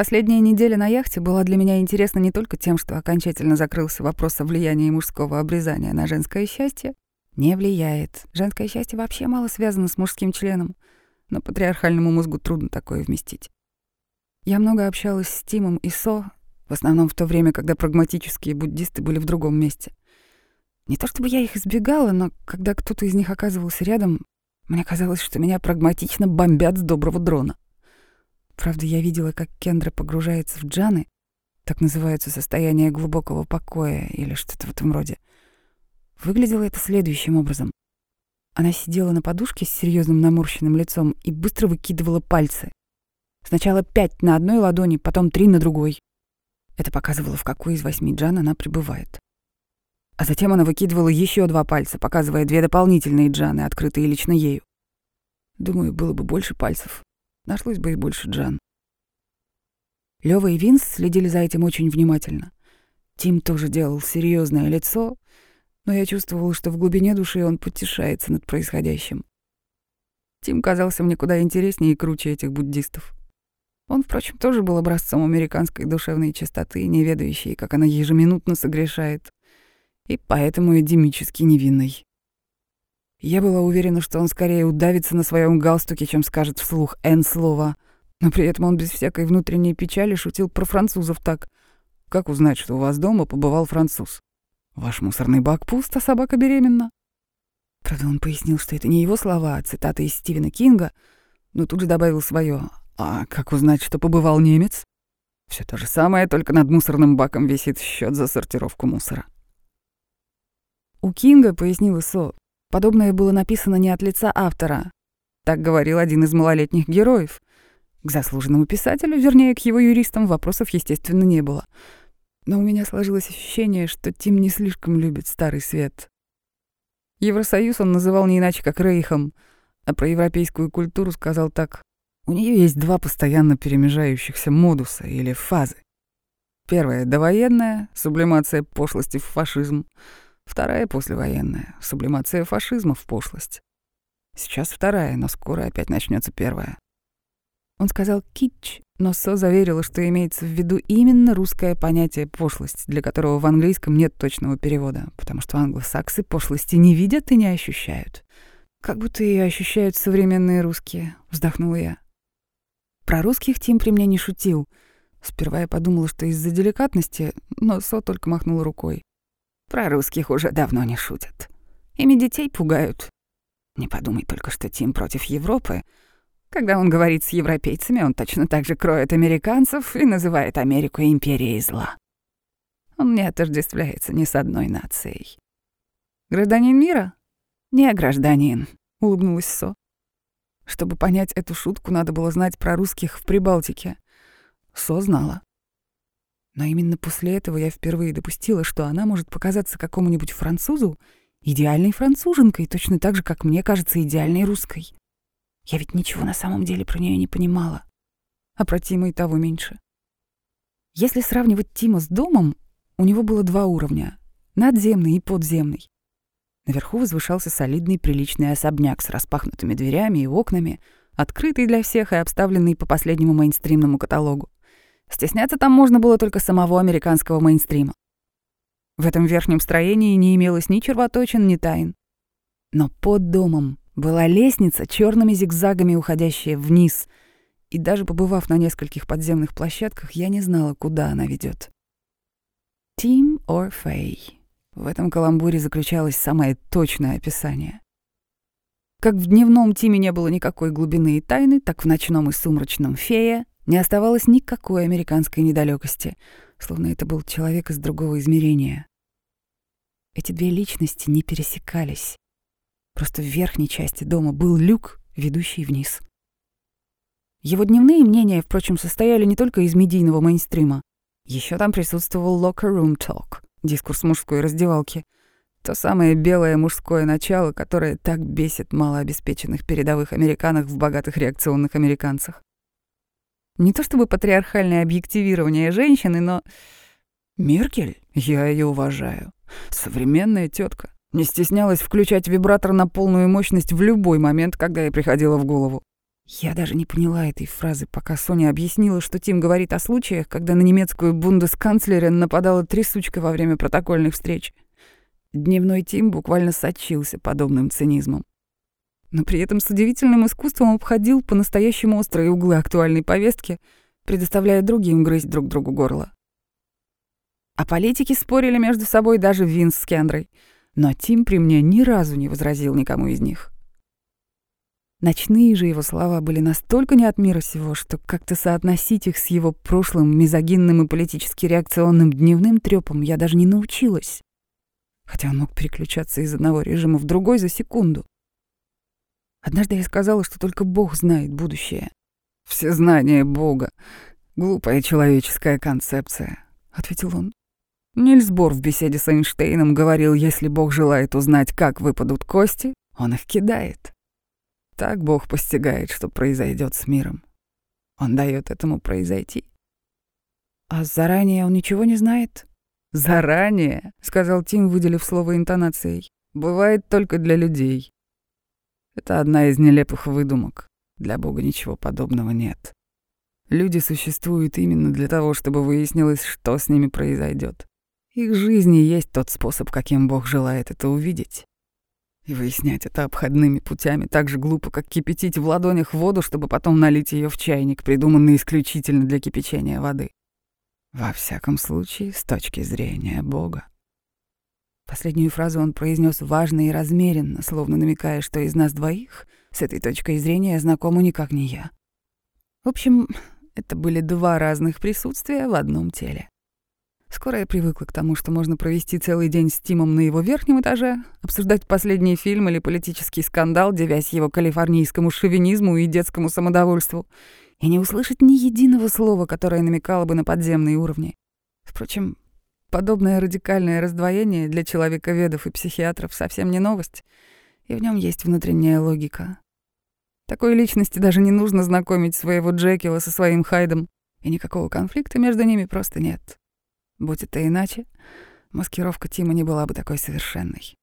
Последняя неделя на яхте была для меня интересна не только тем, что окончательно закрылся вопрос о влиянии мужского обрезания на женское счастье. Не влияет. Женское счастье вообще мало связано с мужским членом, но патриархальному мозгу трудно такое вместить. Я много общалась с Тимом и Со, в основном в то время, когда прагматические буддисты были в другом месте. Не то чтобы я их избегала, но когда кто-то из них оказывался рядом, мне казалось, что меня прагматично бомбят с доброго дрона. Правда, я видела, как Кендра погружается в джаны, так называется состояние глубокого покоя или что-то в этом роде. Выглядело это следующим образом. Она сидела на подушке с серьезным наморщенным лицом и быстро выкидывала пальцы. Сначала пять на одной ладони, потом три на другой. Это показывало, в какой из восьми джан она пребывает. А затем она выкидывала еще два пальца, показывая две дополнительные джаны, открытые лично ею. Думаю, было бы больше пальцев. Нашлось бы и больше джан. Лёва и Винс следили за этим очень внимательно. Тим тоже делал серьезное лицо, но я чувствовала, что в глубине души он потешается над происходящим. Тим казался мне куда интереснее и круче этих буддистов. Он, впрочем, тоже был образцом американской душевной чистоты, не ведающей, как она ежеминутно согрешает, и поэтому эдемически невинной. Я была уверена, что он скорее удавится на своем галстуке, чем скажет вслух «Н» слово, но при этом он без всякой внутренней печали шутил про французов так. Как узнать, что у вас дома побывал француз? Ваш мусорный бак пуст, а собака беременна. Правда, он пояснил, что это не его слова, а цитата из Стивена Кинга, но тут же добавил свое. А как узнать, что побывал немец? Все то же самое, только над мусорным баком висит счет за сортировку мусора. У Кинга, пояснил Исо, подобное было написано не от лица автора. Так говорил один из малолетних героев. К заслуженному писателю, вернее, к его юристам, вопросов, естественно, не было — но у меня сложилось ощущение, что Тим не слишком любит Старый Свет. Евросоюз он называл не иначе, как Рейхом, а про европейскую культуру сказал так. У нее есть два постоянно перемежающихся модуса или фазы. Первая — довоенная, сублимация пошлости в фашизм. Вторая — послевоенная, сублимация фашизма в пошлость. Сейчас вторая, но скоро опять начнется первая. Он сказал «китч», но Со заверила, что имеется в виду именно русское понятие «пошлость», для которого в английском нет точного перевода, потому что англосаксы пошлости не видят и не ощущают. «Как будто ее ощущают современные русские», — вздохнула я. Про русских Тим при мне не шутил. Сперва я подумала, что из-за деликатности, но Со только махнула рукой. Про русских уже давно не шутят. Ими детей пугают. Не подумай только, что Тим против Европы — когда он говорит с европейцами, он точно так же кроет американцев и называет Америку империей зла. Он не отождествляется ни с одной нацией. «Гражданин мира?» «Не гражданин», — улыбнулась Со. Чтобы понять эту шутку, надо было знать про русских в Прибалтике. Со знала. Но именно после этого я впервые допустила, что она может показаться какому-нибудь французу идеальной француженкой, точно так же, как мне кажется идеальной русской. Я ведь ничего на самом деле про нее не понимала. А про Тима и того меньше. Если сравнивать Тима с домом, у него было два уровня — надземный и подземный. Наверху возвышался солидный приличный особняк с распахнутыми дверями и окнами, открытый для всех и обставленный по последнему мейнстримному каталогу. Стесняться там можно было только самого американского мейнстрима. В этом верхнем строении не имелось ни червоточин, ни тайн. Но под домом была лестница, черными зигзагами уходящая вниз, и даже побывав на нескольких подземных площадках, я не знала, куда она ведет. Тим or Фей. В этом каламбуре заключалось самое точное описание. Как в дневном Тиме не было никакой глубины и тайны, так в ночном и сумрачном Фея не оставалось никакой американской недалекости, словно это был человек из другого измерения. Эти две личности не пересекались. Просто в верхней части дома был люк, ведущий вниз. Его дневные мнения, впрочем, состояли не только из медийного мейнстрима. Еще там присутствовал locker room talk, дискурс мужской раздевалки. То самое белое мужское начало, которое так бесит малообеспеченных передовых американок в богатых реакционных американцах. Не то чтобы патриархальное объективирование женщины, но... Меркель, я ее уважаю. Современная тетка, не стеснялась включать вибратор на полную мощность в любой момент, когда ей приходило в голову. Я даже не поняла этой фразы, пока Соня объяснила, что Тим говорит о случаях, когда на немецкую бундесканцлерин нападала трясучка во время протокольных встреч. Дневной Тим буквально сочился подобным цинизмом. Но при этом с удивительным искусством обходил по-настоящему острые углы актуальной повестки, предоставляя другим грызть друг другу горло. А политики спорили между собой даже Винс с Кендрой, но Тим при мне ни разу не возразил никому из них. Ночные же его слова были настолько не от мира сего, что как-то соотносить их с его прошлым мизогинным и политически реакционным дневным трёпом я даже не научилась. Хотя он мог переключаться из одного режима в другой за секунду. Однажды я сказала, что только Бог знает будущее. «Все знания Бога — глупая человеческая концепция», — ответил он. Нильс Бор в беседе с Эйнштейном говорил, если Бог желает узнать, как выпадут кости, он их кидает. Так Бог постигает, что произойдет с миром. Он дает этому произойти. А заранее он ничего не знает? Заранее, сказал Тим, выделив слово интонацией. Бывает только для людей. Это одна из нелепых выдумок. Для Бога ничего подобного нет. Люди существуют именно для того, чтобы выяснилось, что с ними произойдет. Их жизни есть тот способ, каким Бог желает это увидеть. И выяснять это обходными путями так же глупо, как кипятить в ладонях воду, чтобы потом налить ее в чайник, придуманный исключительно для кипячения воды. Во всяком случае, с точки зрения Бога. Последнюю фразу он произнес важно и размеренно, словно намекая, что из нас двоих с этой точкой зрения знакому никак не я. В общем, это были два разных присутствия в одном теле. Скоро я привыкла к тому, что можно провести целый день с Тимом на его верхнем этаже, обсуждать последний фильм или политический скандал, девясь его калифорнийскому шовинизму и детскому самодовольству, и не услышать ни единого слова, которое намекало бы на подземные уровни. Впрочем, подобное радикальное раздвоение для человековедов и психиатров совсем не новость, и в нем есть внутренняя логика. Такой личности даже не нужно знакомить своего Джекила со своим Хайдом, и никакого конфликта между ними просто нет. Будь это иначе, маскировка Тима не была бы такой совершенной.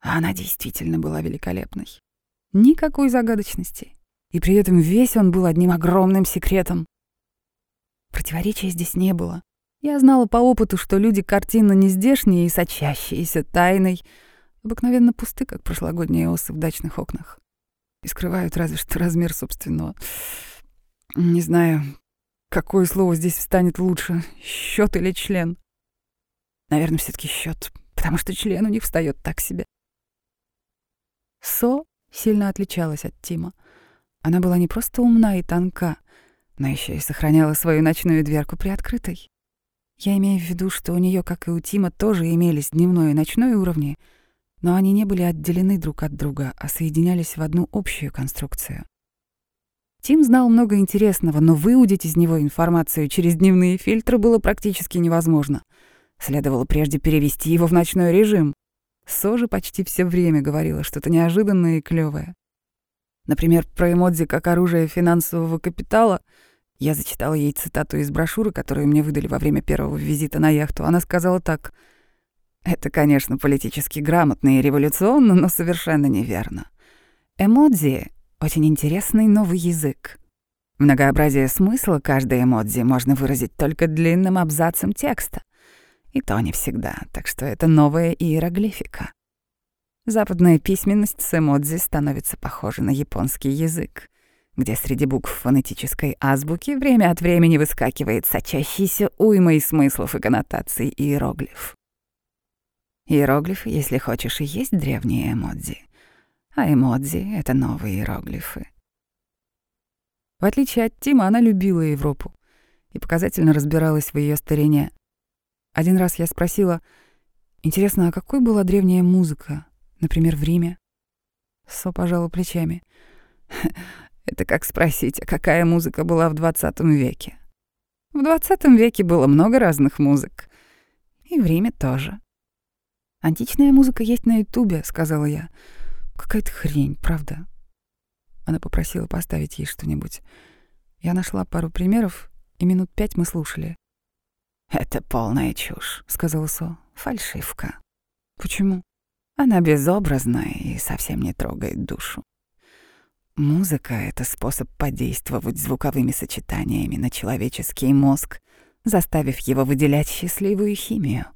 А она действительно была великолепной. Никакой загадочности. И при этом весь он был одним огромным секретом. Противоречия здесь не было. Я знала по опыту, что люди картинно нездешние и сочащиеся тайной, обыкновенно пусты, как прошлогодние осы в дачных окнах. И скрывают разве что размер собственного, не знаю, Какое слово здесь встанет лучше, счет или член? Наверное, все таки счет, потому что член у них встает так себе. Со сильно отличалась от Тима. Она была не просто умна и тонка, но еще и сохраняла свою ночную дверку приоткрытой. Я имею в виду, что у нее, как и у Тима, тоже имелись дневной и ночной уровни, но они не были отделены друг от друга, а соединялись в одну общую конструкцию. Тим знал много интересного, но выудить из него информацию через дневные фильтры было практически невозможно. Следовало прежде перевести его в ночной режим. Сожа почти все время говорила что-то неожиданное и клёвое. Например, про эмодзи как оружие финансового капитала. Я зачитала ей цитату из брошюры, которую мне выдали во время первого визита на яхту. Она сказала так. «Это, конечно, политически грамотно и революционно, но совершенно неверно. Эмодзи очень интересный новый язык. Многообразие смысла каждой эмодзи можно выразить только длинным абзацем текста. И то не всегда, так что это новая иероглифика. Западная письменность с эмодзи становится похожа на японский язык, где среди букв фонетической азбуки время от времени выскакивает сочащийся уймой смыслов и коннотаций иероглиф. Иероглифы, если хочешь, и есть древние эмодзи а эмодзи — это новые иероглифы. В отличие от Тима, она любила Европу и показательно разбиралась в ее старине. Один раз я спросила, интересно, а какой была древняя музыка, например, в Риме? Со пожала плечами. Это как спросить, а какая музыка была в 20 веке? В 20 веке было много разных музык. И в Риме тоже. «Античная музыка есть на Ютубе», — сказала я. Какая-то хрень, правда. Она попросила поставить ей что-нибудь. Я нашла пару примеров, и минут пять мы слушали. «Это полная чушь», — сказала Со. «Фальшивка». «Почему?» «Она безобразная и совсем не трогает душу. Музыка — это способ подействовать звуковыми сочетаниями на человеческий мозг, заставив его выделять счастливую химию.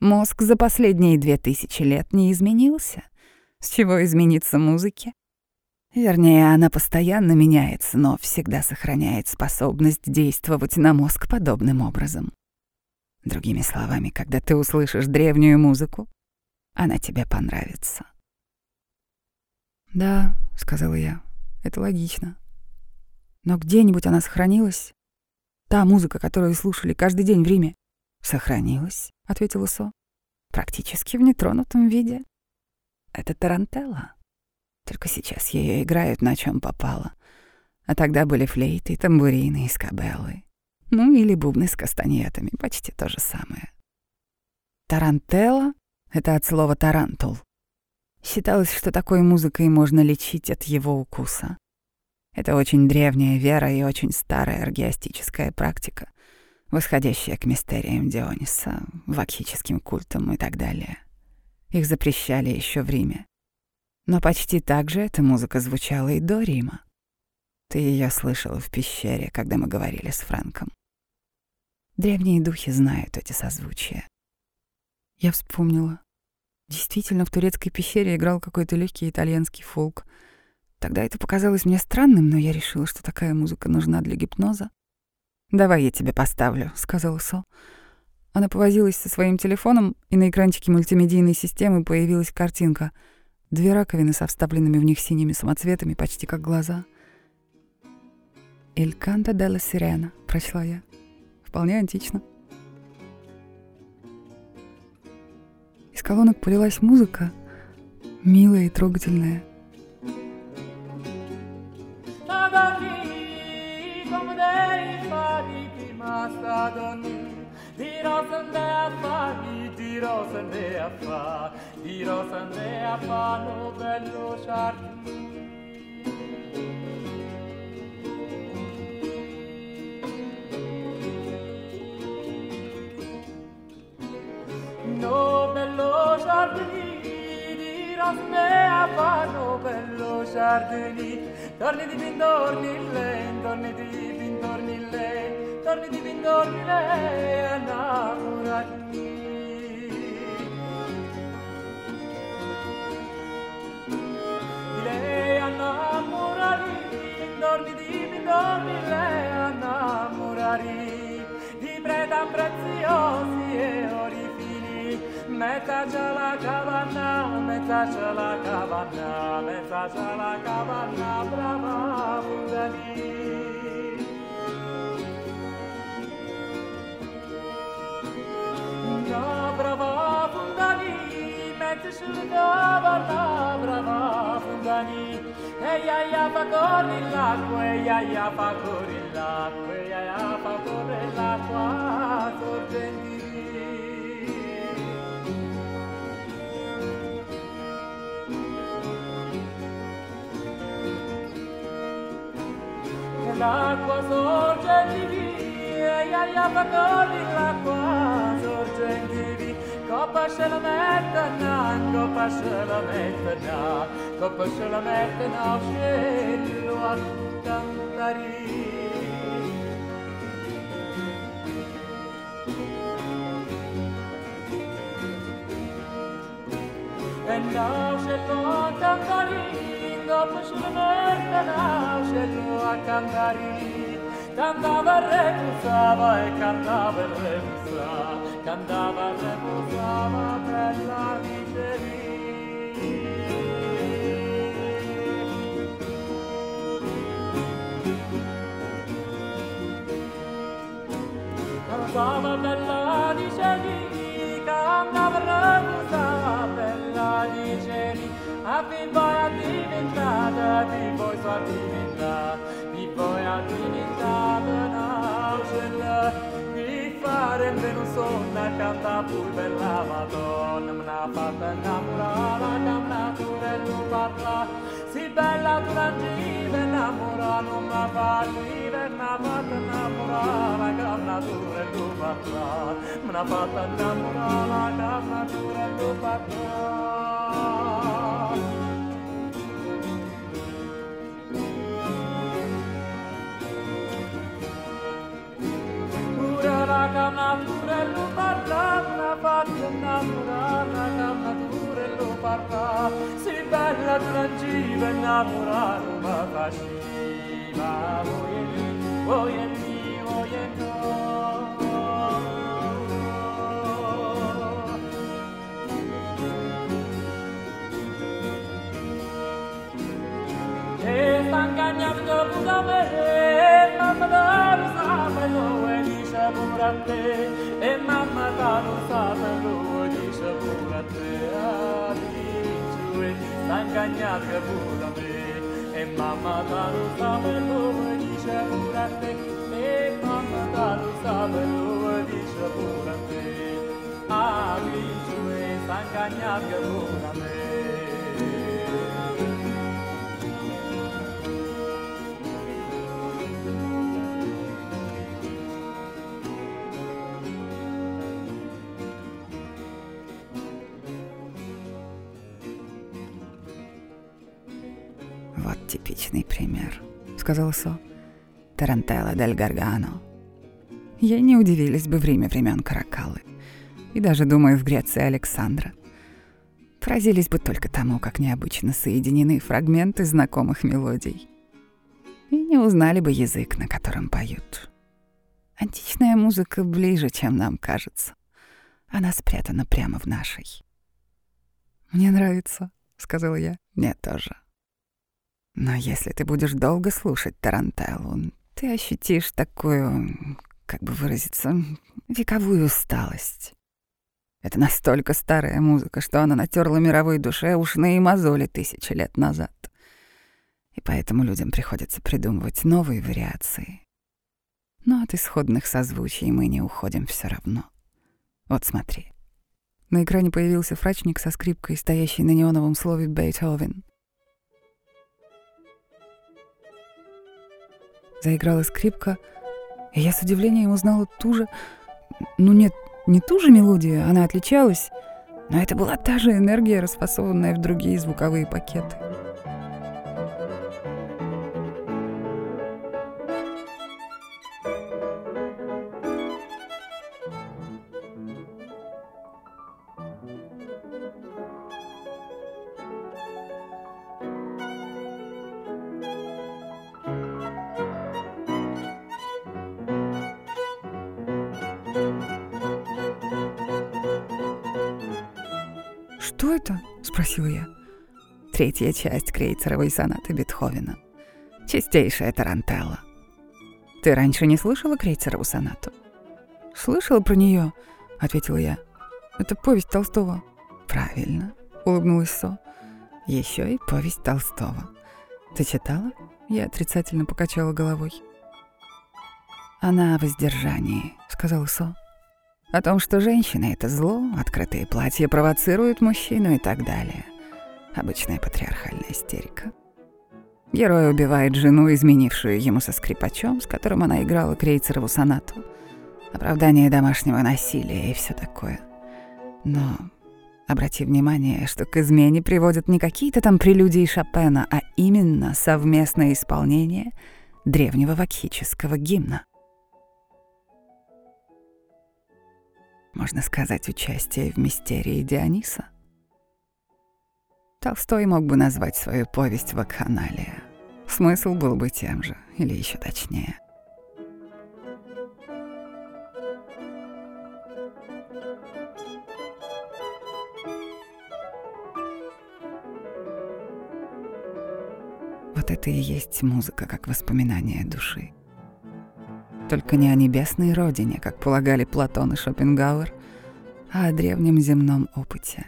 Мозг за последние две тысячи лет не изменился. С чего измениться музыке? Вернее, она постоянно меняется, но всегда сохраняет способность действовать на мозг подобным образом. Другими словами, когда ты услышишь древнюю музыку, она тебе понравится. «Да», — сказала я, — «это логично. Но где-нибудь она сохранилась? Та музыка, которую слушали каждый день в Риме?» «Сохранилась», — ответила Со. «Практически в нетронутом виде. Это тарантелла. Только сейчас ее играют на чем попало. А тогда были флейты, тамбурины и скабеллы. Ну или бубны с кастаньетами, почти то же самое. Тарантелла — это от слова «тарантул». Считалось, что такой музыкой можно лечить от его укуса. Это очень древняя вера и очень старая оргиастическая практика, восходящая к мистериям Диониса, вакхическим культам и так далее. Их запрещали еще в Риме. Но почти так же эта музыка звучала и до Рима. Ты ее слышала в пещере, когда мы говорили с Фрэнком. Древние духи знают эти созвучия. Я вспомнила. Действительно, в турецкой пещере играл какой-то легкий итальянский фолк. Тогда это показалось мне странным, но я решила, что такая музыка нужна для гипноза. «Давай я тебе поставлю», — сказала Со. Она повозилась со своим телефоном, и на экранчике мультимедийной системы появилась картинка — Две раковины со вставленными в них синими самоцветами, почти как глаза. «Эль канта делла сирена», — прочла я. Вполне антично. Из колонок полилась музыка, милая и трогательная. Dirò se ne a fa, dirò se ne a fa, dirò se ne a fa, no bello giardino. Giardini, dirò se ne a fa, no bello giardini, torni di pindorni lei, torni di pindorni lei, torni di pindorni lei innamorati. Di lei innamorati di pindorni lei innamorati. Di preda preziosi me caccia la cavanna, me caccia la cavanna, me la cavanna, brava fundalì. Na brava fundalì, me caccia la cavanna, brava fundalì. E ia ia fa corri l'acqua, e ia ia fa corri l'acqua, e ia ia fa corri sorgenti. l'acqua sorge di vi, ai ai ai pacoli l'acqua sorge di vi, coppa se la metta na, coppa se la metta na, coppa se la metta na, scello a cantare. And now she'll go to dopo kapmış mümekten nasce akandari a cantare cantava e cantava e rebusa Cantava e rebusa per la miseria. Cantava per la miseria. Sua vivo, sua divinità, vivo e divinità benaugelà, fare meno sonna canta pur per la Madonna, una fatta innamorata, canta tu e tu parla, si bella tu la giva innamorata, non la fa vive, una fatta innamorata, canta tu e tu parla, una fatta innamorata, canta tu e tu parla. lo parlarla fatta faccia innamorata dura e lo parla si bella trangiva innamorata ma faceva voi e lì voi e lì voi e no. E sta ingagnando pure a me mamma cantè e mamma ta non sa lo dice pure a te a dice sta ingagnato pure a me. E mamma ta non sa lo dice pure a te. E mamma ta non sa lo dice pure a te. A dice sta ingagnato pure a me. Вот типичный пример, сказала Со. Тарантелла дель Гаргано. Ей не удивились бы в времен Каракалы. И даже, думаю, в Греции Александра. Поразились бы только тому, как необычно соединены фрагменты знакомых мелодий. И не узнали бы язык, на котором поют. Античная музыка ближе, чем нам кажется. Она спрятана прямо в нашей. «Мне нравится», — сказала я. «Мне тоже». Но если ты будешь долго слушать Тарантеллу, ты ощутишь такую, как бы выразиться, вековую усталость. Это настолько старая музыка, что она натерла мировой душе ушные мозоли тысячи лет назад. И поэтому людям приходится придумывать новые вариации. Но от исходных созвучий мы не уходим все равно. Вот смотри. На экране появился фрачник со скрипкой, стоящий на неоновом слове «Бейтховен». Заиграла скрипка, и я с удивлением узнала ту же... Ну нет, не ту же мелодию, она отличалась, но это была та же энергия, расфасованная в другие звуковые пакеты. «Что это?» — спросила я. Третья часть крейцеровой сонаты Бетховена. Чистейшая тарантелла. Ты раньше не слышала крейцерову сонату? Слышала про нее, ответила я. Это повесть Толстого. Правильно, улыбнулась Со. Еще и повесть Толстого. Ты читала? Я отрицательно покачала головой. Она о воздержании, сказала Со. О том, что женщина — это зло, открытые платья провоцируют мужчину и так далее. Обычная патриархальная истерика. Герой убивает жену, изменившую ему со скрипачом, с которым она играла крейцерову сонату. Оправдание домашнего насилия и все такое. Но обрати внимание, что к измене приводят не какие-то там прелюдии Шопена, а именно совместное исполнение древнего вакхического гимна. Можно сказать, участие в мистерии Диониса. Толстой мог бы назвать свою повесть «Вакханалия». Смысл был бы тем же, или еще точнее. Вот это и есть музыка, как воспоминание души только не о небесной родине, как полагали Платон и Шопенгауэр, а о древнем земном опыте.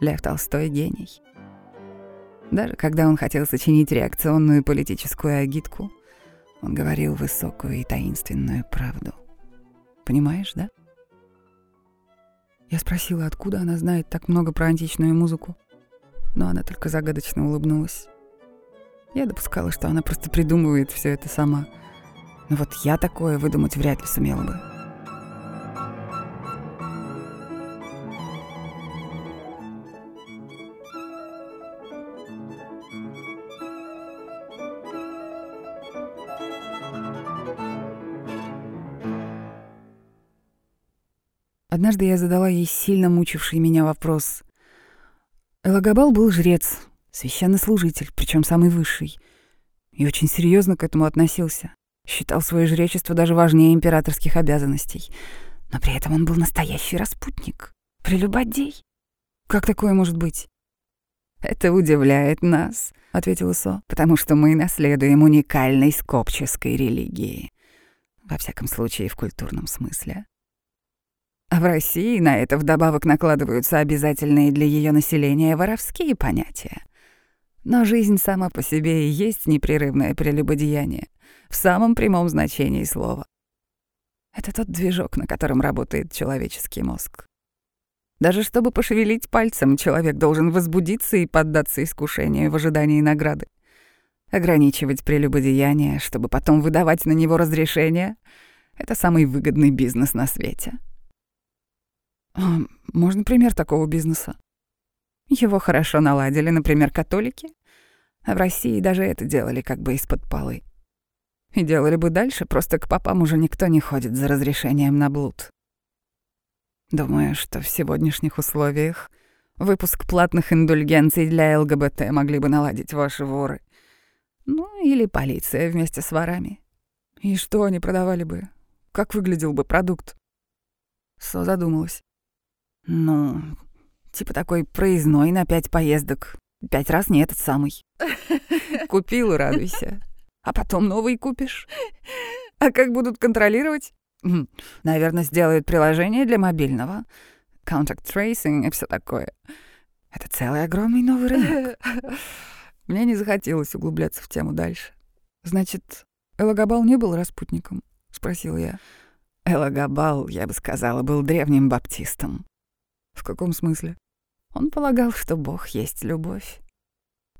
Лев Толстой — гений. Даже когда он хотел сочинить реакционную политическую агитку, он говорил высокую и таинственную правду. Понимаешь, да? Я спросила, откуда она знает так много про античную музыку, но она только загадочно улыбнулась. Я допускала, что она просто придумывает все это сама — но вот я такое выдумать вряд ли сумела бы. Однажды я задала ей сильно мучивший меня вопрос. Элагабал был жрец, священнослужитель, причем самый высший, и очень серьезно к этому относился. Считал свое жречество даже важнее императорских обязанностей. Но при этом он был настоящий распутник, прелюбодей. Как такое может быть? «Это удивляет нас», — ответила Со, «потому что мы наследуем уникальной скопческой религии. Во всяком случае, в культурном смысле. А в России на это вдобавок накладываются обязательные для ее населения воровские понятия. Но жизнь сама по себе и есть непрерывное прелюбодеяние, в самом прямом значении слова. Это тот движок, на котором работает человеческий мозг. Даже чтобы пошевелить пальцем, человек должен возбудиться и поддаться искушению в ожидании награды. Ограничивать прелюбодеяние, чтобы потом выдавать на него разрешение — это самый выгодный бизнес на свете. А можно пример такого бизнеса? Его хорошо наладили, например, католики, а в России даже это делали как бы из-под полы. И делали бы дальше, просто к попам уже никто не ходит за разрешением на блуд. Думаю, что в сегодняшних условиях выпуск платных индульгенций для ЛГБТ могли бы наладить ваши воры. Ну, или полиция вместе с ворами. И что они продавали бы? Как выглядел бы продукт? Со задумалась. Ну, типа такой проездной на пять поездок. Пять раз не этот самый. Купил и радуйся. А потом новый купишь. А как будут контролировать? Наверное, сделают приложение для мобильного. Contact tracing и все такое. Это целый огромный новый рынок. Мне не захотелось углубляться в тему дальше. Значит, Элагабал не был распутником? Спросил я. Элагабал, я бы сказала, был древним баптистом. В каком смысле? Он полагал, что Бог есть любовь.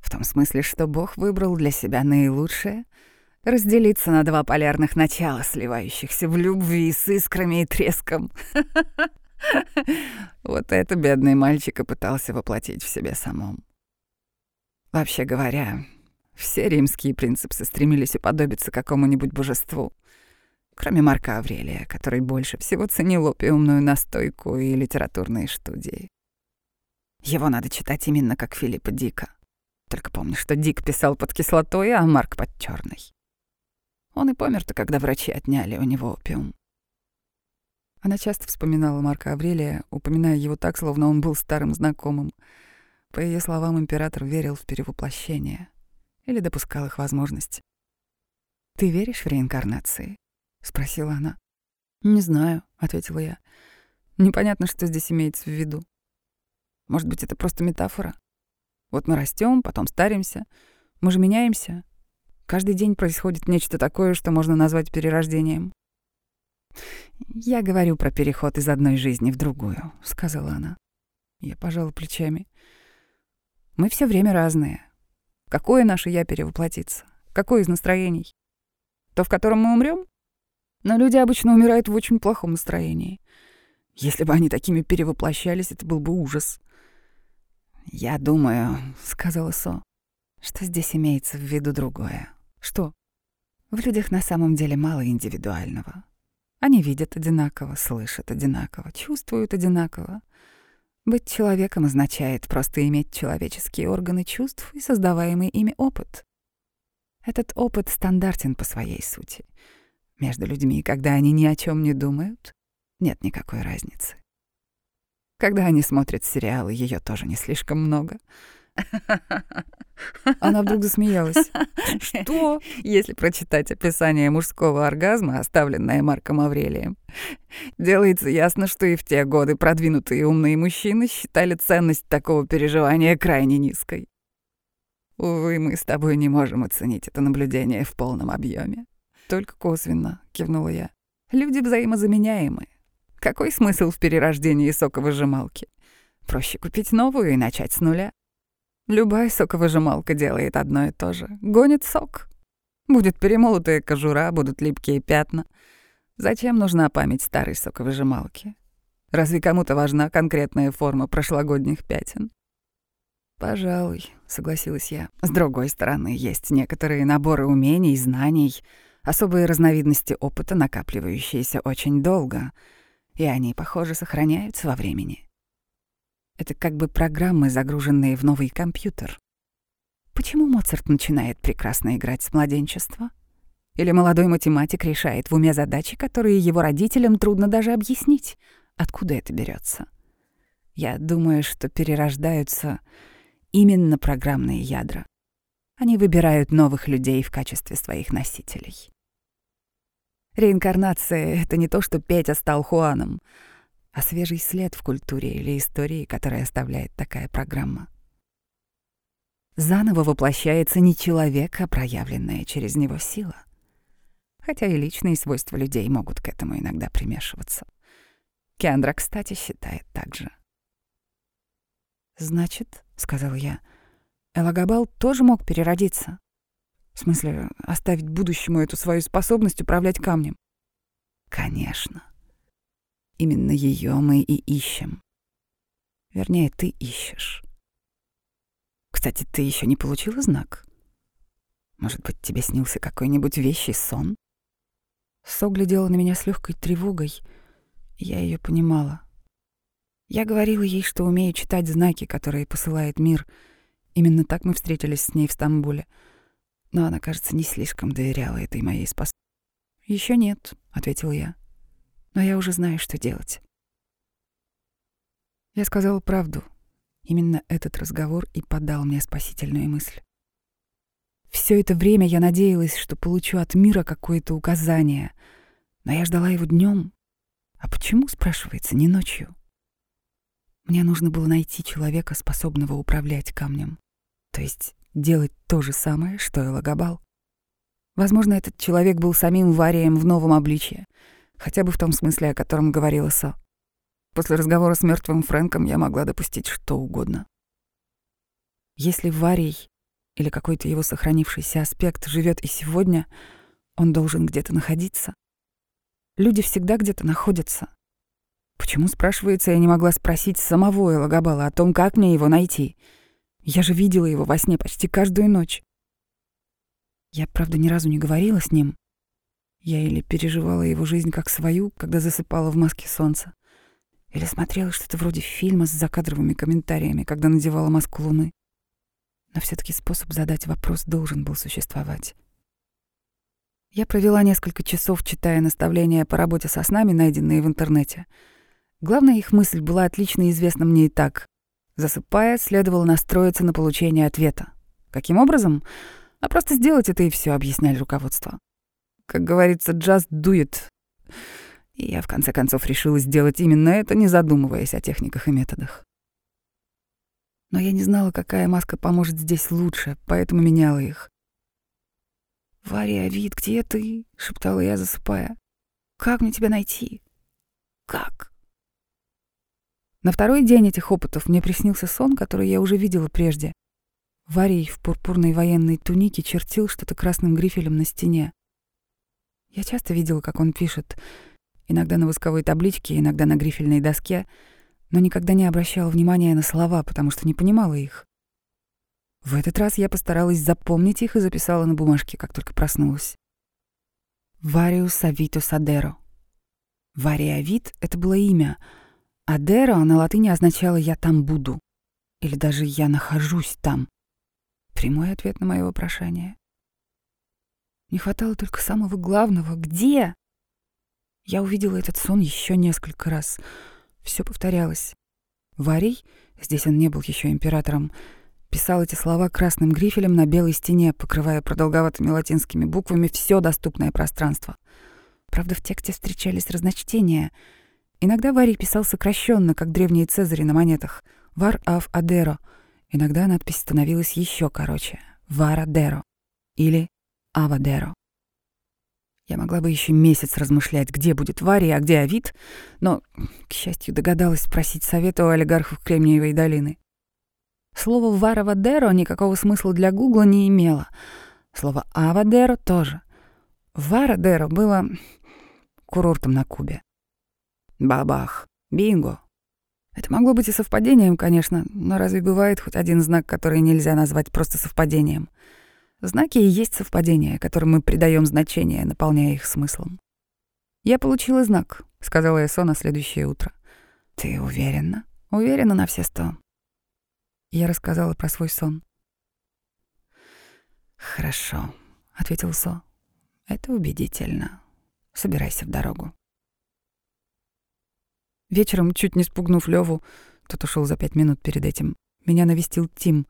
В том смысле, что Бог выбрал для себя наилучшее — разделиться на два полярных начала, сливающихся в любви с искрами и треском. Вот это бедный мальчик и пытался воплотить в себе самом. Вообще говоря, все римские принципсы стремились уподобиться какому-нибудь божеству, кроме Марка Аврелия, который больше всего ценил опиумную настойку и литературные студии. Его надо читать именно как Филиппа Дика. Только помни, что Дик писал под кислотой, а Марк под черной. Он и помер-то, когда врачи отняли у него опиум. Она часто вспоминала Марка Аврелия, упоминая его так, словно он был старым знакомым. По ее словам, император верил в перевоплощение или допускал их возможность. «Ты веришь в реинкарнации?» — спросила она. «Не знаю», — ответила я. «Непонятно, что здесь имеется в виду. Может быть, это просто метафора? Вот мы растем, потом старимся, мы же меняемся, Каждый день происходит нечто такое, что можно назвать перерождением. «Я говорю про переход из одной жизни в другую», — сказала она. Я пожала плечами. «Мы все время разные. Какое наше «я» перевоплотится? Какое из настроений? То, в котором мы умрем? Но люди обычно умирают в очень плохом настроении. Если бы они такими перевоплощались, это был бы ужас. «Я думаю», — сказала Со, — «что здесь имеется в виду другое». Что? В людях на самом деле мало индивидуального. Они видят одинаково, слышат одинаково, чувствуют одинаково. Быть человеком означает просто иметь человеческие органы чувств и создаваемый ими опыт. Этот опыт стандартен по своей сути. Между людьми, когда они ни о чем не думают, нет никакой разницы. Когда они смотрят сериалы, ее тоже не слишком много — она вдруг засмеялась. Что? Если прочитать описание мужского оргазма, оставленное Марком Аврелием, делается ясно, что и в те годы продвинутые умные мужчины считали ценность такого переживания крайне низкой. Увы, мы с тобой не можем оценить это наблюдение в полном объеме. Только косвенно, кивнула я. Люди взаимозаменяемы. Какой смысл в перерождении соковыжималки? Проще купить новую и начать с нуля. Любая соковыжималка делает одно и то же. Гонит сок. Будет перемолотая кожура, будут липкие пятна. Зачем нужна память старой соковыжималки? Разве кому-то важна конкретная форма прошлогодних пятен? «Пожалуй», — согласилась я. «С другой стороны, есть некоторые наборы умений, знаний, особые разновидности опыта, накапливающиеся очень долго. И они, похоже, сохраняются во времени. Это как бы программы, загруженные в новый компьютер. Почему Моцарт начинает прекрасно играть с младенчества? Или молодой математик решает в уме задачи, которые его родителям трудно даже объяснить? Откуда это берется? Я думаю, что перерождаются именно программные ядра. Они выбирают новых людей в качестве своих носителей. Реинкарнация — это не то, что Петя стал Хуаном, а свежий след в культуре или истории, который оставляет такая программа. Заново воплощается не человек, а проявленная через него сила. Хотя и личные свойства людей могут к этому иногда примешиваться. Кендра, кстати, считает так же. «Значит, — сказал я, — Элагабал тоже мог переродиться. В смысле, оставить будущему эту свою способность управлять камнем. Конечно. Именно ее мы и ищем. Вернее, ты ищешь. Кстати, ты еще не получила знак? Может быть, тебе снился какой-нибудь вещий сон? Со глядела на меня с легкой тревогой, я ее понимала. Я говорила ей, что умею читать знаки, которые посылает мир. Именно так мы встретились с ней в Стамбуле — но она, кажется, не слишком доверяла этой моей способности. Еще нет», — ответил я. «Но я уже знаю, что делать». Я сказала правду. Именно этот разговор и подал мне спасительную мысль. Все это время я надеялась, что получу от мира какое-то указание, но я ждала его днем. А почему, спрашивается, не ночью? Мне нужно было найти человека, способного управлять камнем. То есть делать то же самое, что и Лагобал. Возможно, этот человек был самим Варием в новом обличье, хотя бы в том смысле, о котором говорила Со. После разговора с мертвым Фрэнком я могла допустить что угодно. Если Варий или какой-то его сохранившийся аспект живет и сегодня, он должен где-то находиться. Люди всегда где-то находятся. Почему, спрашивается, я не могла спросить самого Элагабала о том, как мне его найти — я же видела его во сне почти каждую ночь. Я, правда, ни разу не говорила с ним. Я или переживала его жизнь как свою, когда засыпала в маске солнца, или смотрела что-то вроде фильма с закадровыми комментариями, когда надевала маску луны. Но все таки способ задать вопрос должен был существовать. Я провела несколько часов, читая наставления по работе со снами, найденные в интернете. Главная их мысль была отлично известна мне и так. Засыпая, следовало настроиться на получение ответа. Каким образом? А просто сделать это и все, объясняли руководство. Как говорится, just do it. И я в конце концов решила сделать именно это, не задумываясь о техниках и методах. Но я не знала, какая маска поможет здесь лучше, поэтому меняла их. «Варя, вид, где ты?» — шептала я, засыпая. «Как мне тебя найти?» «Как?» На второй день этих опытов мне приснился сон, который я уже видела прежде. Варий в пурпурной военной тунике чертил что-то красным грифелем на стене. Я часто видела, как он пишет, иногда на восковой табличке, иногда на грифельной доске, но никогда не обращала внимания на слова, потому что не понимала их. В этот раз я постаралась запомнить их и записала на бумажке, как только проснулась. Вариус Авитус Адеро. Вариавит — это было имя — Адеро на латыни означало «я там буду» или даже «я нахожусь там». Прямой ответ на мое вопрошание. Не хватало только самого главного «где?». Я увидела этот сон еще несколько раз. Все повторялось. Варий, здесь он не был еще императором, писал эти слова красным грифелем на белой стене, покрывая продолговатыми латинскими буквами все доступное пространство. Правда, в тексте встречались разночтения — Иногда Варий писал сокращенно, как древние цезари на монетах. «Вар ав адеро». Иногда надпись становилась еще короче. «Варадеро» или «Авадеро». Я могла бы еще месяц размышлять, где будет Варий, а где Авид, но, к счастью, догадалась спросить совета у олигархов Кремниевой долины. Слово «Варавадеро» никакого смысла для Гугла не имело. Слово «Авадеро» тоже. Варадеро было курортом на Кубе. Бабах. Бинго. Это могло быть и совпадением, конечно, но разве бывает хоть один знак, который нельзя назвать просто совпадением? Знаки и есть совпадения, которым мы придаем значение, наполняя их смыслом. Я получила знак, — сказала Эсо на следующее утро. «Ты уверена? Уверена на все сто?» Я рассказала про свой сон. «Хорошо», — ответил Со. «Это убедительно. Собирайся в дорогу». Вечером, чуть не спугнув Леву, тот ушел за пять минут перед этим, меня навестил Тим,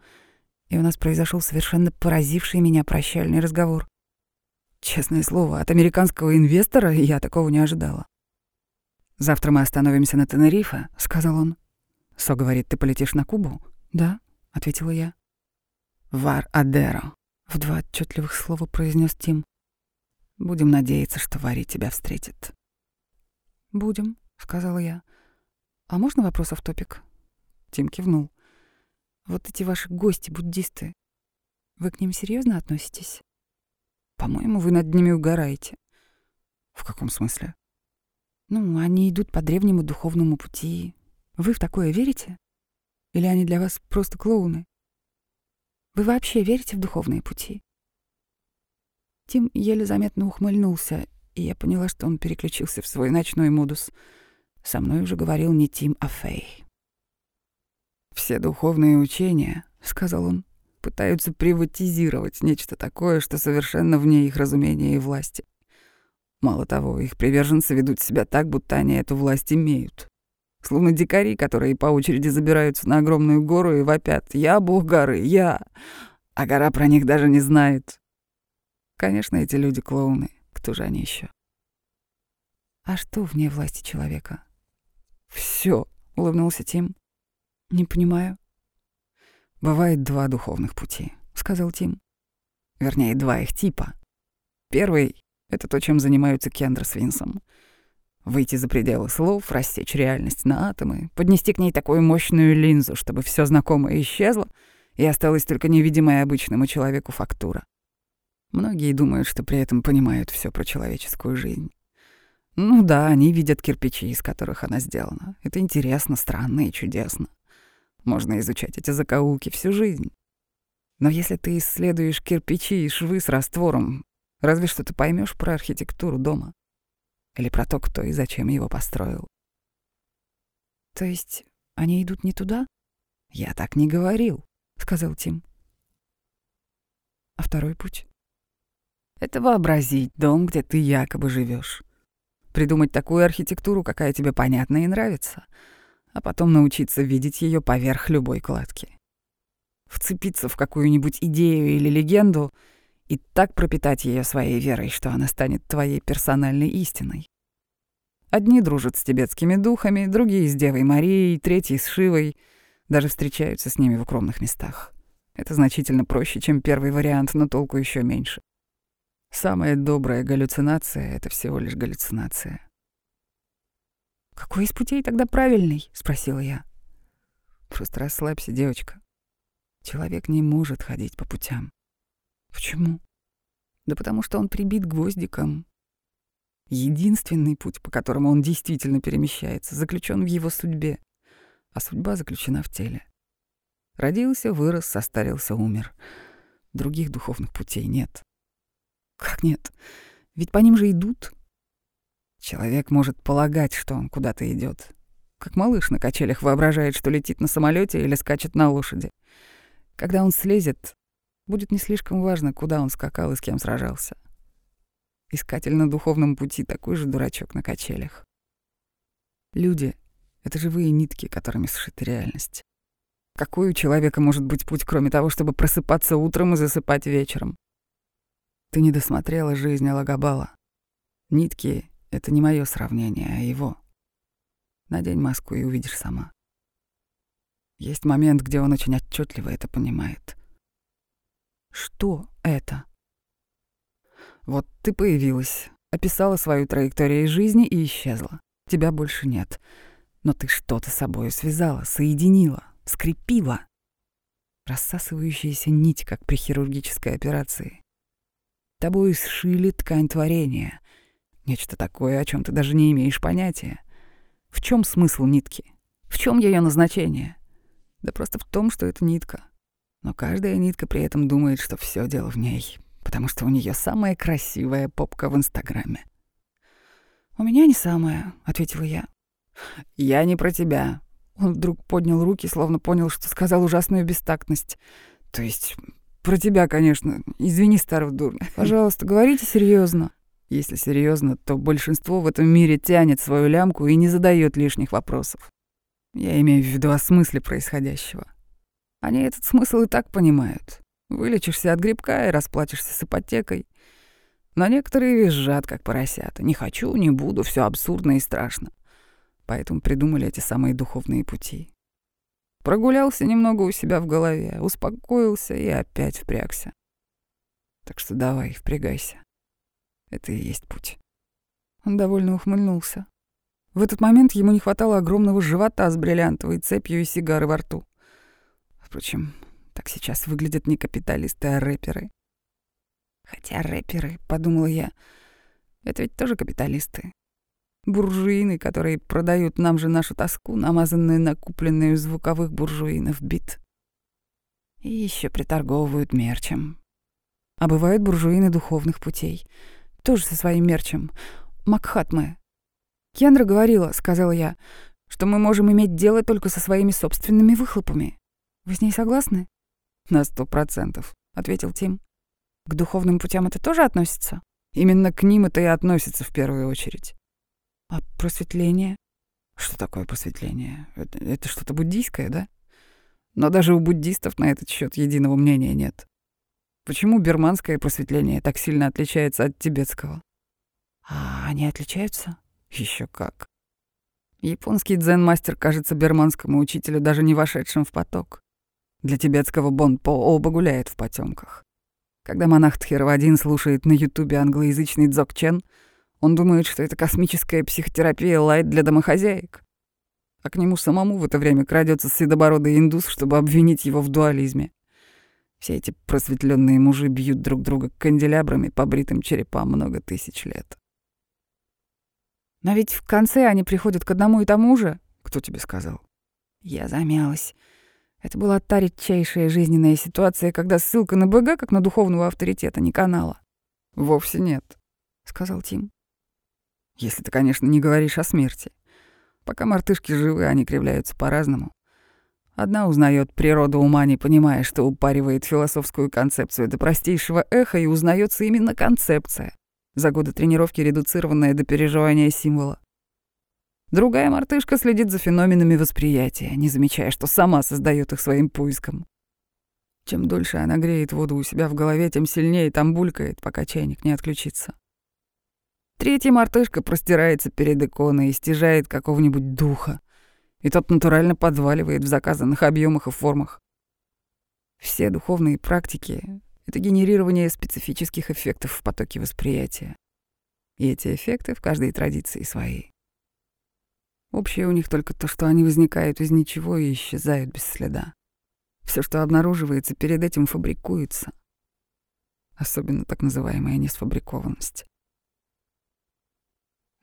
и у нас произошел совершенно поразивший меня прощальный разговор. Честное слово, от американского инвестора я такого не ожидала. «Завтра мы остановимся на Тенерифе», — сказал он. «Со говорит, ты полетишь на Кубу?» «Да», — ответила я. «Вар Адеро», — в два отчетливых слова произнес Тим. «Будем надеяться, что Вари тебя встретит». «Будем», — сказала я. «А можно вопрос в топик?» Тим кивнул. «Вот эти ваши гости-буддисты, вы к ним серьезно относитесь?» «По-моему, вы над ними угораете». «В каком смысле?» «Ну, они идут по древнему духовному пути. Вы в такое верите? Или они для вас просто клоуны? Вы вообще верите в духовные пути?» Тим еле заметно ухмыльнулся, и я поняла, что он переключился в свой ночной модус. Со мной уже говорил не Тим, а Фэй. «Все духовные учения», — сказал он, — «пытаются приватизировать нечто такое, что совершенно вне их разумения и власти. Мало того, их приверженцы ведут себя так, будто они эту власть имеют. Словно дикари, которые по очереди забираются на огромную гору и вопят «Я бог горы, я!» А гора про них даже не знает. Конечно, эти люди клоуны. Кто же они еще? А что вне власти человека? Все, улыбнулся Тим. Не понимаю. Бывает два духовных пути, сказал Тим. Вернее, два их типа. Первый — это то, чем занимаются Кендра с Винсом. Выйти за пределы слов, рассечь реальность на атомы, поднести к ней такую мощную линзу, чтобы все знакомое исчезло, и осталась только невидимая обычному человеку фактура. Многие думают, что при этом понимают все про человеческую жизнь. Ну да, они видят кирпичи, из которых она сделана. Это интересно, странно и чудесно. Можно изучать эти закоулки всю жизнь. Но если ты исследуешь кирпичи и швы с раствором, разве что ты поймешь про архитектуру дома. Или про то, кто и зачем его построил. То есть они идут не туда? Я так не говорил, сказал Тим. А второй путь? Это вообразить дом, где ты якобы живешь. Придумать такую архитектуру, какая тебе понятна и нравится, а потом научиться видеть ее поверх любой кладки. Вцепиться в какую-нибудь идею или легенду и так пропитать ее своей верой, что она станет твоей персональной истиной. Одни дружат с тибетскими духами, другие — с Девой Марией, третьи — с Шивой, даже встречаются с ними в укромных местах. Это значительно проще, чем первый вариант, но толку еще меньше. Самая добрая галлюцинация — это всего лишь галлюцинация. «Какой из путей тогда правильный?» — спросила я. «Просто расслабься, девочка. Человек не может ходить по путям». «Почему?» «Да потому что он прибит гвоздиком. Единственный путь, по которому он действительно перемещается, заключен в его судьбе, а судьба заключена в теле. Родился, вырос, состарился, умер. Других духовных путей нет. Как нет? Ведь по ним же идут. Человек может полагать, что он куда-то идет, Как малыш на качелях воображает, что летит на самолете или скачет на лошади. Когда он слезет, будет не слишком важно, куда он скакал и с кем сражался. Искатель на духовном пути такой же дурачок на качелях. Люди — это живые нитки, которыми сшита реальность. Какой у человека может быть путь, кроме того, чтобы просыпаться утром и засыпать вечером? Ты не досмотрела жизнь Алагабала. Нитки — это не мое сравнение, а его. Надень маску и увидишь сама. Есть момент, где он очень отчетливо это понимает. Что это? Вот ты появилась, описала свою траекторию жизни и исчезла. Тебя больше нет. Но ты что-то с собой связала, соединила, скрепила. Рассасывающаяся нить, как при хирургической операции. Тобой сшили ткань творения. Нечто такое, о чем ты даже не имеешь понятия. В чем смысл нитки? В чем ее назначение? Да просто в том, что это нитка. Но каждая нитка при этом думает, что все дело в ней, потому что у нее самая красивая попка в Инстаграме. «У меня не самое», — ответила я. «Я не про тебя». Он вдруг поднял руки, словно понял, что сказал ужасную бестактность. «То есть про тебя, конечно. Извини, старого дурня. Пожалуйста, говорите серьезно. Если серьезно, то большинство в этом мире тянет свою лямку и не задает лишних вопросов. Я имею в виду о смысле происходящего. Они этот смысл и так понимают. Вылечишься от грибка и расплатишься с ипотекой. Но некоторые визжат, как поросята. Не хочу, не буду, все абсурдно и страшно. Поэтому придумали эти самые духовные пути. Прогулялся немного у себя в голове, успокоился и опять впрягся. Так что давай, впрягайся. Это и есть путь. Он довольно ухмыльнулся. В этот момент ему не хватало огромного живота с бриллиантовой цепью и сигары во рту. Впрочем, так сейчас выглядят не капиталисты, а рэперы. Хотя рэперы, подумала я, это ведь тоже капиталисты. Буржуины, которые продают нам же нашу тоску, намазанную на купленную звуковых буржуинов бит. И еще приторговывают мерчем. А бывают буржуины духовных путей. Тоже со своим мерчем. Макхатмы. Кендра говорила, сказала я, что мы можем иметь дело только со своими собственными выхлопами. Вы с ней согласны? На сто процентов, ответил Тим. К духовным путям это тоже относится? Именно к ним это и относится в первую очередь. А просветление? Что такое просветление? Это, это что-то буддийское, да? Но даже у буддистов на этот счет единого мнения нет. Почему берманское просветление так сильно отличается от тибетского? А они отличаются? Еще как. Японский дзен-мастер кажется берманскому учителю даже не вошедшим в поток. Для тибетского Бонпо оба гуляет в потемках. Когда монах Тхировадин слушает на ютубе англоязычный дзокчен, он думает, что это космическая психотерапия лайт для домохозяек. А к нему самому в это время крадется седобородый индус, чтобы обвинить его в дуализме. Все эти просветленные мужи бьют друг друга канделябрами по бритым черепам много тысяч лет. Но ведь в конце они приходят к одному и тому же. Кто тебе сказал? Я замялась. Это была та редчайшая жизненная ситуация, когда ссылка на БГ, как на духовного авторитета, не канала. «Вовсе нет», — сказал Тим. «Если ты, конечно, не говоришь о смерти. Пока мартышки живы, они кривляются по-разному. Одна узнает природу ума, не понимая, что упаривает философскую концепцию до простейшего эха, и узнается именно концепция, за годы тренировки редуцированная до переживания символа. Другая мартышка следит за феноменами восприятия, не замечая, что сама создает их своим поиском. Чем дольше она греет воду у себя в голове, тем сильнее там булькает, пока чайник не отключится. Третья мартышка простирается перед иконой и стяжает какого-нибудь духа, и тот натурально подваливает в заказанных объемах и формах. Все духовные практики — это генерирование специфических эффектов в потоке восприятия. И эти эффекты в каждой традиции свои. Общее у них только то, что они возникают из ничего и исчезают без следа. Все, что обнаруживается, перед этим фабрикуется. Особенно так называемая несфабрикованность.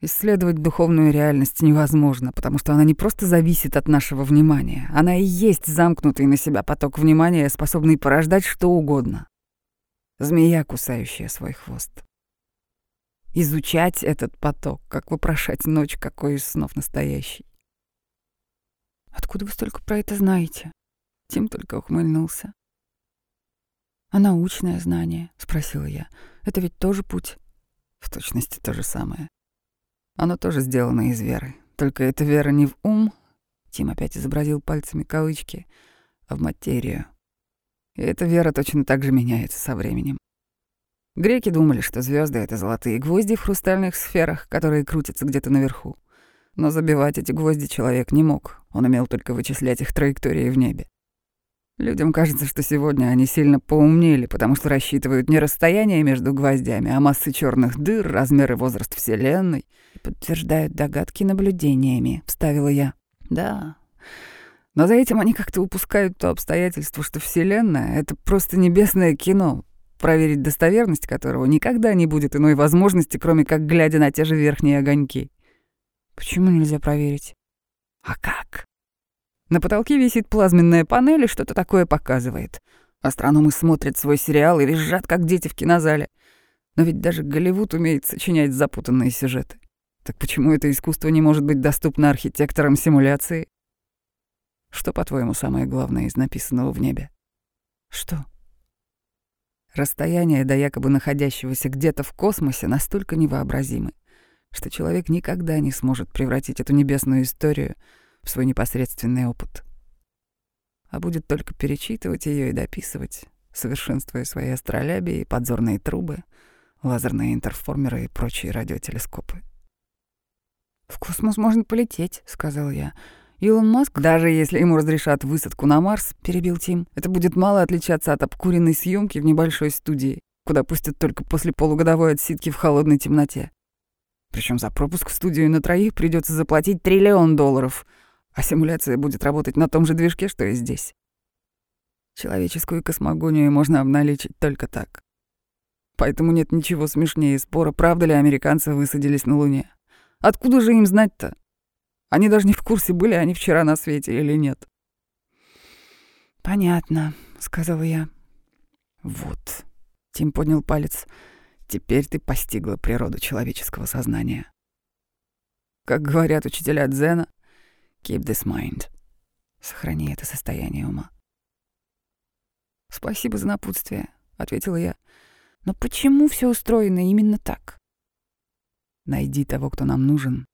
Исследовать духовную реальность невозможно, потому что она не просто зависит от нашего внимания, она и есть замкнутый на себя поток внимания, способный порождать что угодно. Змея, кусающая свой хвост изучать этот поток, как вопрошать ночь, какой из снов настоящий. «Откуда вы столько про это знаете?» Тим только ухмыльнулся. «А научное знание?» — спросила я. «Это ведь тоже путь?» «В точности то же самое. Оно тоже сделано из веры. Только эта вера не в ум, Тим опять изобразил пальцами кавычки, а в материю. И эта вера точно так же меняется со временем. Греки думали, что звезды это золотые гвозди в хрустальных сферах, которые крутятся где-то наверху. Но забивать эти гвозди человек не мог, он умел только вычислять их траектории в небе. Людям кажется, что сегодня они сильно поумнели, потому что рассчитывают не расстояние между гвоздями, а массы черных дыр, размер и возраст Вселенной. И подтверждают догадки наблюдениями, вставила я. Да. Но за этим они как-то упускают то обстоятельство, что Вселенная — это просто небесное кино, проверить достоверность которого никогда не будет иной возможности, кроме как глядя на те же верхние огоньки. Почему нельзя проверить? А как? На потолке висит плазменная панель и что-то такое показывает. Астрономы смотрят свой сериал и визжат, как дети в кинозале. Но ведь даже Голливуд умеет сочинять запутанные сюжеты. Так почему это искусство не может быть доступно архитекторам симуляции? Что, по-твоему, самое главное из написанного в небе? Что? Расстояние до якобы находящегося где-то в космосе настолько невообразимы, что человек никогда не сможет превратить эту небесную историю в свой непосредственный опыт, а будет только перечитывать ее и дописывать, совершенствуя свои астролябии, подзорные трубы, лазерные интерформеры и прочие радиотелескопы. «В космос можно полететь», — сказал я. «Илон Маск, даже если ему разрешат высадку на Марс, — перебил Тим, — это будет мало отличаться от обкуренной съемки в небольшой студии, куда пустят только после полугодовой отсидки в холодной темноте. Причем за пропуск в студию на троих придется заплатить триллион долларов, а симуляция будет работать на том же движке, что и здесь. Человеческую космогонию можно обналичить только так. Поэтому нет ничего смешнее спора, правда ли американцы высадились на Луне. Откуда же им знать-то? Они даже не в курсе, были они вчера на свете или нет. «Понятно», — сказала я. «Вот», — Тим поднял палец, — «теперь ты постигла природу человеческого сознания. Как говорят учителя дзена, keep this mind. Сохрани это состояние ума». «Спасибо за напутствие», — ответила я. «Но почему все устроено именно так?» Найди того, кто нам нужен.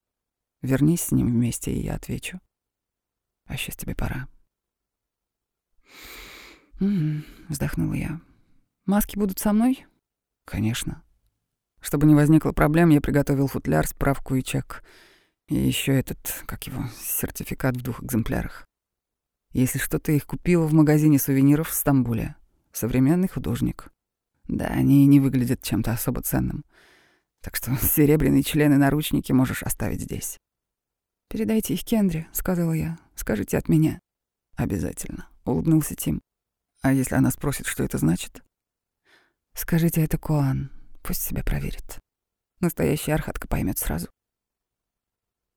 Вернись с ним вместе, и я отвечу. А сейчас тебе пора. «М-м», вздохнула я. «Маски будут со мной?» «Конечно. Чтобы не возникло проблем, я приготовил футляр, справку и чек. И еще этот, как его, сертификат в двух экземплярах. Если что, ты их купила в магазине сувениров в Стамбуле. Современный художник. Да, они не выглядят чем-то особо ценным. Так что серебряные члены наручники можешь оставить здесь. «Передайте их Кендре», — сказала я. «Скажите от меня». «Обязательно», — улыбнулся Тим. «А если она спросит, что это значит?» «Скажите это Коан. Пусть себя проверит. Настоящая архатка поймет сразу».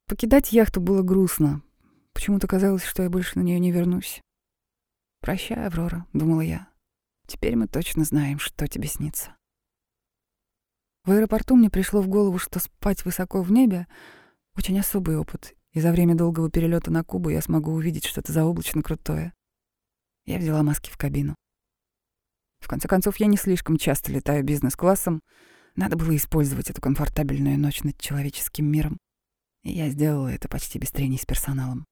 Покидать яхту было грустно. Почему-то казалось, что я больше на нее не вернусь. «Прощай, Аврора», — думала я. «Теперь мы точно знаем, что тебе снится». В аэропорту мне пришло в голову, что спать высоко в небе — очень особый опыт, и за время долгого перелета на Кубу я смогу увидеть что-то заоблачно крутое. Я взяла маски в кабину. В конце концов, я не слишком часто летаю бизнес-классом. Надо было использовать эту комфортабельную ночь над человеческим миром. Я сделала это почти без трений с персоналом.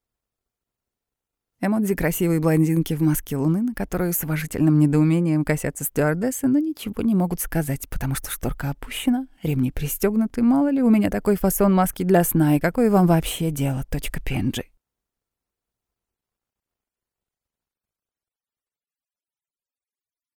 Эмодзи красивой блондинки в маске луны, на которую с уважительным недоумением косятся стюардессы, но ничего не могут сказать, потому что шторка опущена, ремни пристегнуты, мало ли у меня такой фасон маски для сна, и какое вам вообще дело, точка Пенджи.